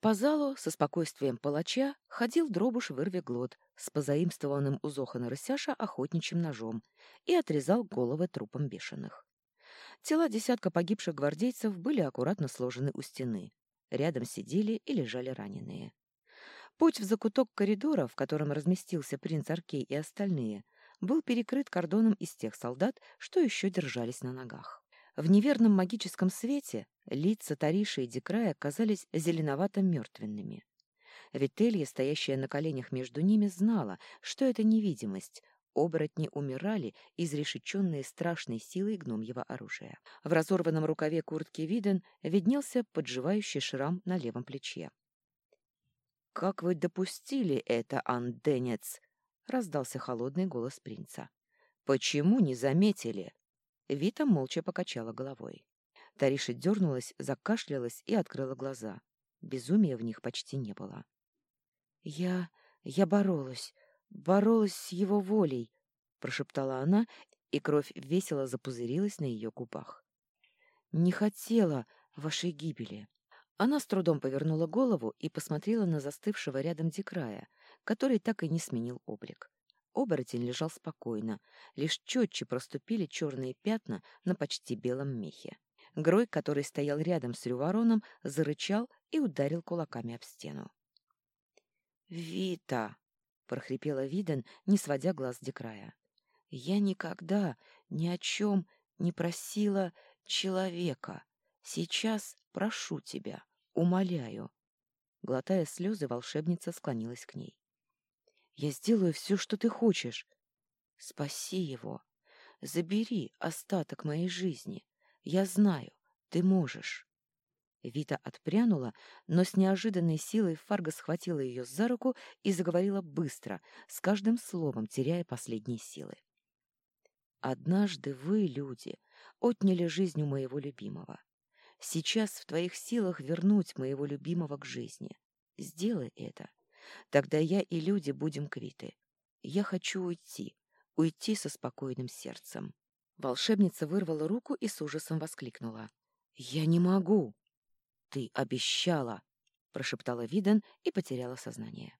По залу со спокойствием палача ходил дробуш вырвиглот с позаимствованным у Зохана Рысяша охотничьим ножом и отрезал головы трупам бешеных. Тела десятка погибших гвардейцев были аккуратно сложены у стены. Рядом сидели и лежали раненые. Путь в закуток коридора, в котором разместился принц Аркей и остальные, был перекрыт кордоном из тех солдат, что еще держались на ногах. В неверном магическом свете лица Тариши и Декрая казались зеленовато-мертвенными. Вителья, стоящая на коленях между ними, знала, что это невидимость, Оборотни умирали, изрешеченные страшной силой гномьего оружия. В разорванном рукаве куртки Виден виднелся подживающий шрам на левом плече. «Как вы допустили это, анденец?» — раздался холодный голос принца. «Почему не заметили?» Вита молча покачала головой. Тариша дернулась, закашлялась и открыла глаза. Безумия в них почти не было. «Я... я боролась боролась с его волей, прошептала она, и кровь весело запузырилась на ее губах. Не хотела вашей гибели. Она с трудом повернула голову и посмотрела на застывшего рядом Дикрая, который так и не сменил облик. Оборотень лежал спокойно, лишь четче проступили черные пятна на почти белом мехе. Грой, который стоял рядом с Рювороном, зарычал и ударил кулаками об стену. «Вита!» прохрипела Виден, не сводя глаз Декрая. Я никогда ни о чем не просила человека. Сейчас прошу тебя, умоляю. Глотая слезы, волшебница склонилась к ней. Я сделаю все, что ты хочешь. Спаси его. Забери остаток моей жизни. Я знаю, ты можешь. Вита отпрянула, но с неожиданной силой Фарго схватила ее за руку и заговорила быстро, с каждым словом теряя последние силы. «Однажды вы, люди, отняли жизнь у моего любимого. Сейчас в твоих силах вернуть моего любимого к жизни. Сделай это. Тогда я и люди будем квиты. Я хочу уйти, уйти со спокойным сердцем». Волшебница вырвала руку и с ужасом воскликнула. «Я не могу!» «Ты обещала!» — прошептала Виден и потеряла сознание.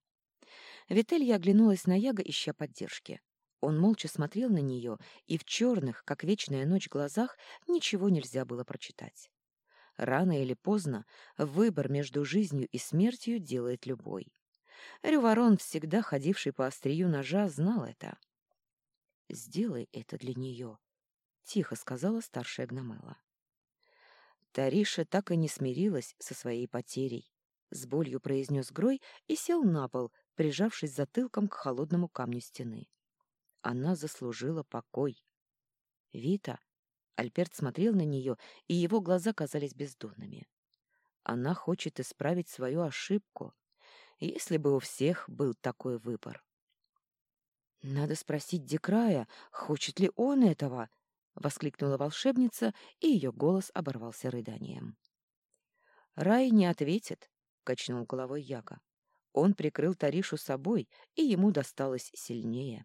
Вителья оглянулась на Яга, ища поддержки. Он молча смотрел на нее, и в черных, как вечная ночь, глазах ничего нельзя было прочитать. Рано или поздно выбор между жизнью и смертью делает любой. Рюворон, всегда ходивший по острию ножа, знал это. «Сделай это для нее», — тихо сказала старшая гномела. Тариша так и не смирилась со своей потерей. С болью произнес Грой и сел на пол, прижавшись затылком к холодному камню стены. Она заслужила покой. «Вита!» Альберт смотрел на нее, и его глаза казались бездонными. Она хочет исправить свою ошибку, если бы у всех был такой выбор. «Надо спросить Декрая, хочет ли он этого?» — воскликнула волшебница, и ее голос оборвался рыданием. «Рай не ответит», — качнул головой Яга. Он прикрыл Таришу собой, и ему досталось сильнее.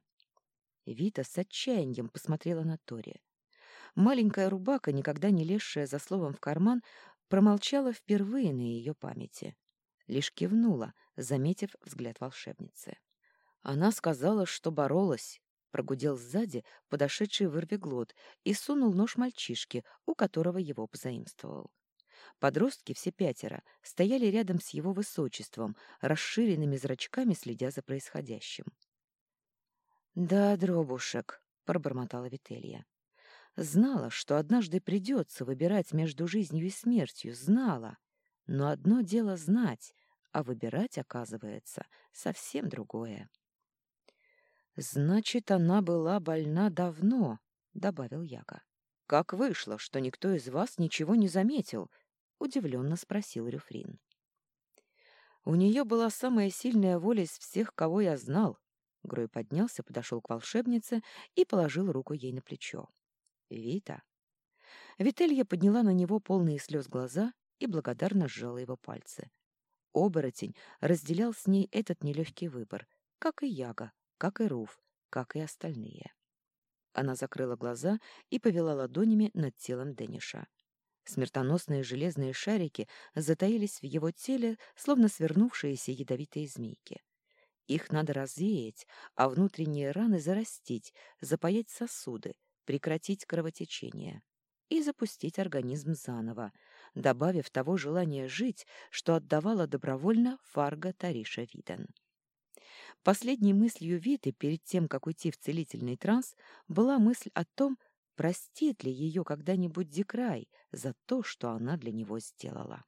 Вита с отчаянием посмотрела на Тори. Маленькая рубака, никогда не лезшая за словом в карман, промолчала впервые на ее памяти. Лишь кивнула, заметив взгляд волшебницы. Она сказала, что боролась, прогудел сзади подошедший вырвиглот и сунул нож мальчишке, у которого его позаимствовал. Подростки, все пятеро, стояли рядом с его высочеством, расширенными зрачками следя за происходящим. «Да, дробушек», — пробормотала Вителья. «Знала, что однажды придется выбирать между жизнью и смертью, знала. Но одно дело знать, а выбирать, оказывается, совсем другое». «Значит, она была больна давно», — добавил Яга. «Как вышло, что никто из вас ничего не заметил?» — удивленно спросил Рюфрин. «У нее была самая сильная воля из всех, кого я знал». Грой поднялся, подошел к волшебнице и положил руку ей на плечо. «Вита». Вителья подняла на него полные слез глаза и благодарно сжала его пальцы. Оборотень разделял с ней этот нелегкий выбор, как и Яга, как и Руф, как и остальные. Она закрыла глаза и повела ладонями над телом Дениша. Смертоносные железные шарики затаились в его теле, словно свернувшиеся ядовитые змейки. Их надо развеять, а внутренние раны зарастить, запаять сосуды, прекратить кровотечение и запустить организм заново, добавив того желания жить, что отдавала добровольно Фарго Тариша Виден. Последней мыслью Виты перед тем, как уйти в целительный транс, была мысль о том, простит ли ее когда-нибудь Дикрай за то, что она для него сделала.